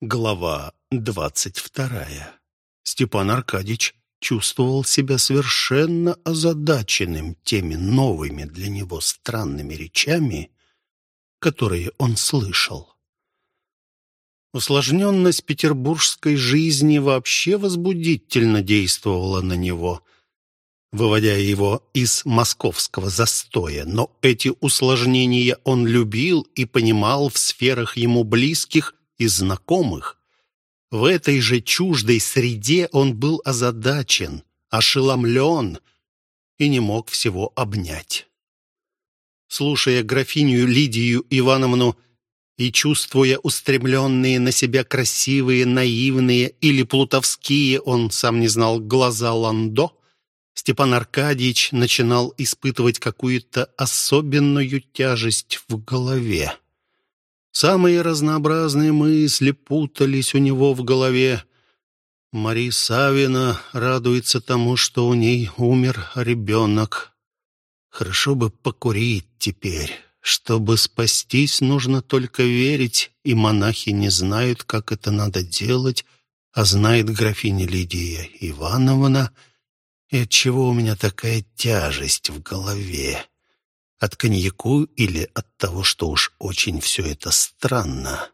Глава двадцать вторая. Степан Аркадьич чувствовал себя совершенно озадаченным теми новыми для него странными речами, которые он слышал. Усложненность петербургской жизни вообще возбудительно действовала на него, выводя его из московского застоя, но эти усложнения он любил и понимал в сферах ему близких и знакомых. В этой же чуждой среде он был озадачен, ошеломлен и не мог всего обнять. Слушая графиню Лидию Ивановну и чувствуя устремленные на себя красивые, наивные или плутовские, он сам не знал, глаза Ландо, Степан Аркадьевич начинал испытывать какую-то особенную тяжесть в голове. Самые разнообразные мысли путались у него в голове. Мария Савина радуется тому, что у ней умер ребенок. Хорошо бы покурить теперь. Чтобы спастись, нужно только верить, и монахи не знают, как это надо делать, а знает графиня Лидия Ивановна, и отчего у меня такая тяжесть в голове. От коньяку или от того, что уж очень все это странно?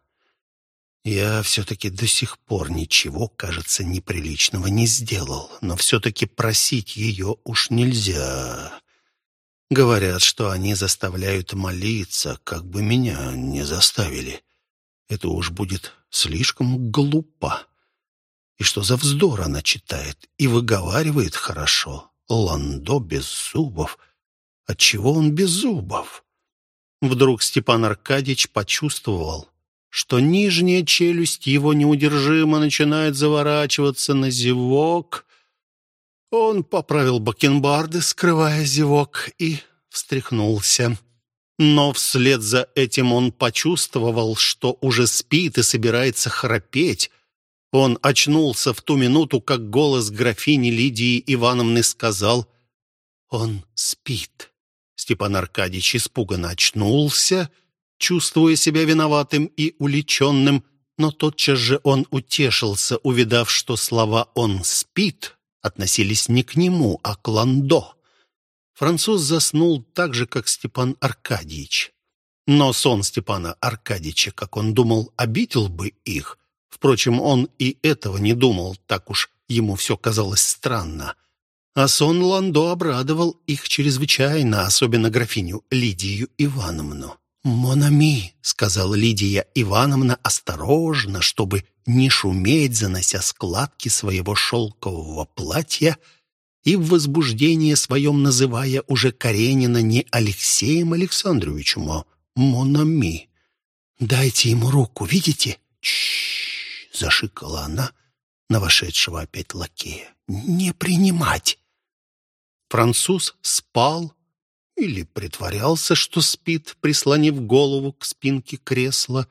Я все-таки до сих пор ничего, кажется, неприличного не сделал, но все-таки просить ее уж нельзя. Говорят, что они заставляют молиться, как бы меня не заставили. Это уж будет слишком глупо. И что за вздор она читает и выговаривает хорошо. Ландо без зубов — Отчего он без зубов? Вдруг Степан Аркадьевич почувствовал, что нижняя челюсть его неудержимо начинает заворачиваться на зевок. Он поправил бакенбарды, скрывая зевок, и встряхнулся. Но вслед за этим он почувствовал, что уже спит и собирается храпеть. Он очнулся в ту минуту, как голос графини Лидии Ивановны сказал «Он спит». Степан Аркадьевич испуганно очнулся, чувствуя себя виноватым и уличенным, но тотчас же он утешился, увидав, что слова «он спит» относились не к нему, а к Ландо. Француз заснул так же, как Степан Аркадьевич. Но сон Степана Аркадьевича, как он думал, обидел бы их. Впрочем, он и этого не думал, так уж ему все казалось странно. А сон Ландо обрадовал их чрезвычайно, особенно графиню Лидию Ивановну. «Монами», — сказала Лидия Ивановна осторожно, чтобы не шуметь, занося складки своего шелкового платья и в возбуждении своем называя уже Каренина не Алексеем Александровичем, а Монами. «Дайте ему руку, видите?» «Чш!» — зашикала она на вошедшего опять лакея. «Не принимать!» Француз спал или притворялся, что спит, прислонив голову к спинке кресла,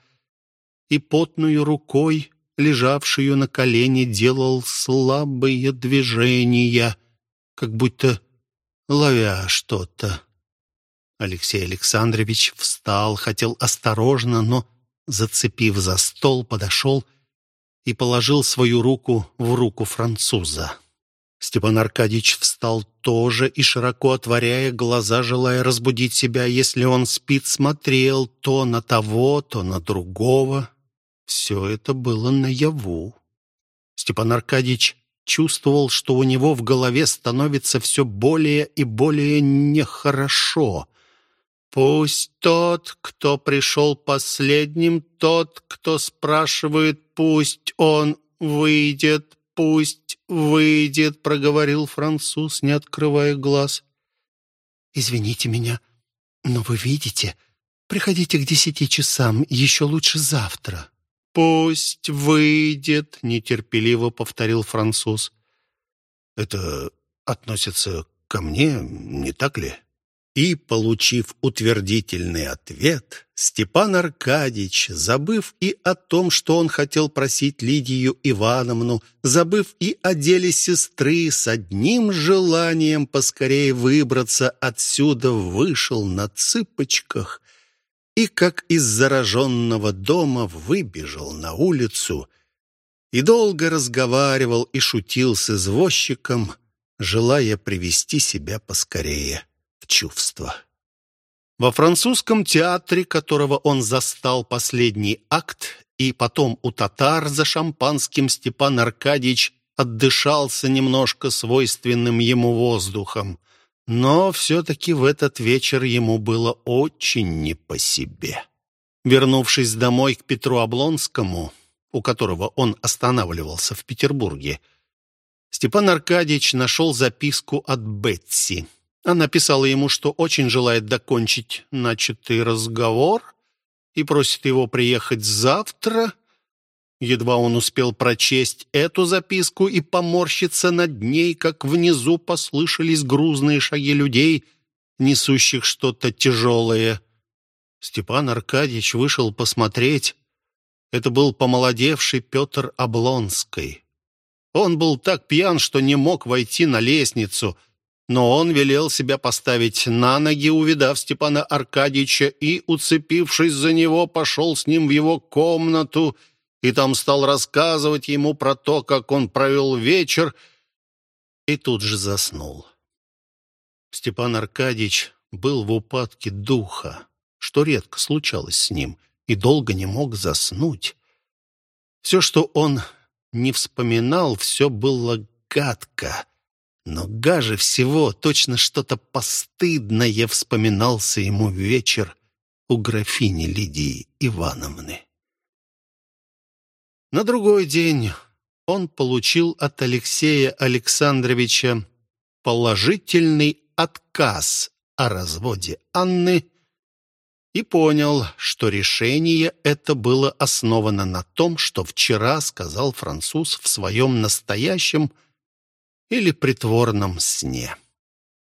и потную рукой, лежавшую на колене, делал слабые движения, как будто ловя что-то. Алексей Александрович встал, хотел осторожно, но, зацепив за стол, подошел и положил свою руку в руку француза. Степан Аркадьевич встал тоже и, широко отворяя глаза, желая разбудить себя, если он спит, смотрел то на того, то на другого. Все это было наяву. Степан Аркадьевич чувствовал, что у него в голове становится все более и более нехорошо. «Пусть тот, кто пришел последним, тот, кто спрашивает, пусть он выйдет, пусть выйдет», — проговорил француз, не открывая глаз. «Извините меня, но вы видите, приходите к десяти часам, еще лучше завтра». «Пусть выйдет», — нетерпеливо повторил француз. «Это относится ко мне, не так ли?» И, получив утвердительный ответ, Степан Аркадьевич, забыв и о том, что он хотел просить Лидию Ивановну, забыв и о деле сестры, с одним желанием поскорее выбраться отсюда, вышел на цыпочках и как из зараженного дома выбежал на улицу и долго разговаривал и шутил с извозчиком, желая привести себя поскорее в чувство. Во французском театре, которого он застал последний акт, и потом у татар за шампанским Степан Аркадьевич отдышался немножко свойственным ему воздухом. Но все-таки в этот вечер ему было очень не по себе. Вернувшись домой к Петру Облонскому, у которого он останавливался в Петербурге, Степан Аркадьевич нашел записку от Бетси. Она писала ему, что очень желает докончить начатый разговор и просит его приехать завтра Едва он успел прочесть эту записку и поморщиться над ней, как внизу послышались грузные шаги людей, несущих что-то тяжелое. Степан Аркадьевич вышел посмотреть. Это был помолодевший Петр Облонский. Он был так пьян, что не мог войти на лестницу, но он велел себя поставить на ноги, увидав Степана Аркадьевича, и, уцепившись за него, пошел с ним в его комнату — и там стал рассказывать ему про то, как он провел вечер, и тут же заснул. Степан Аркадьевич был в упадке духа, что редко случалось с ним, и долго не мог заснуть. Все, что он не вспоминал, все было гадко, но гаже всего точно что-то постыдное вспоминался ему вечер у графини Лидии Ивановны. На другой день он получил от Алексея Александровича положительный отказ о разводе Анны и понял, что решение это было основано на том, что вчера сказал француз в своем настоящем или притворном сне.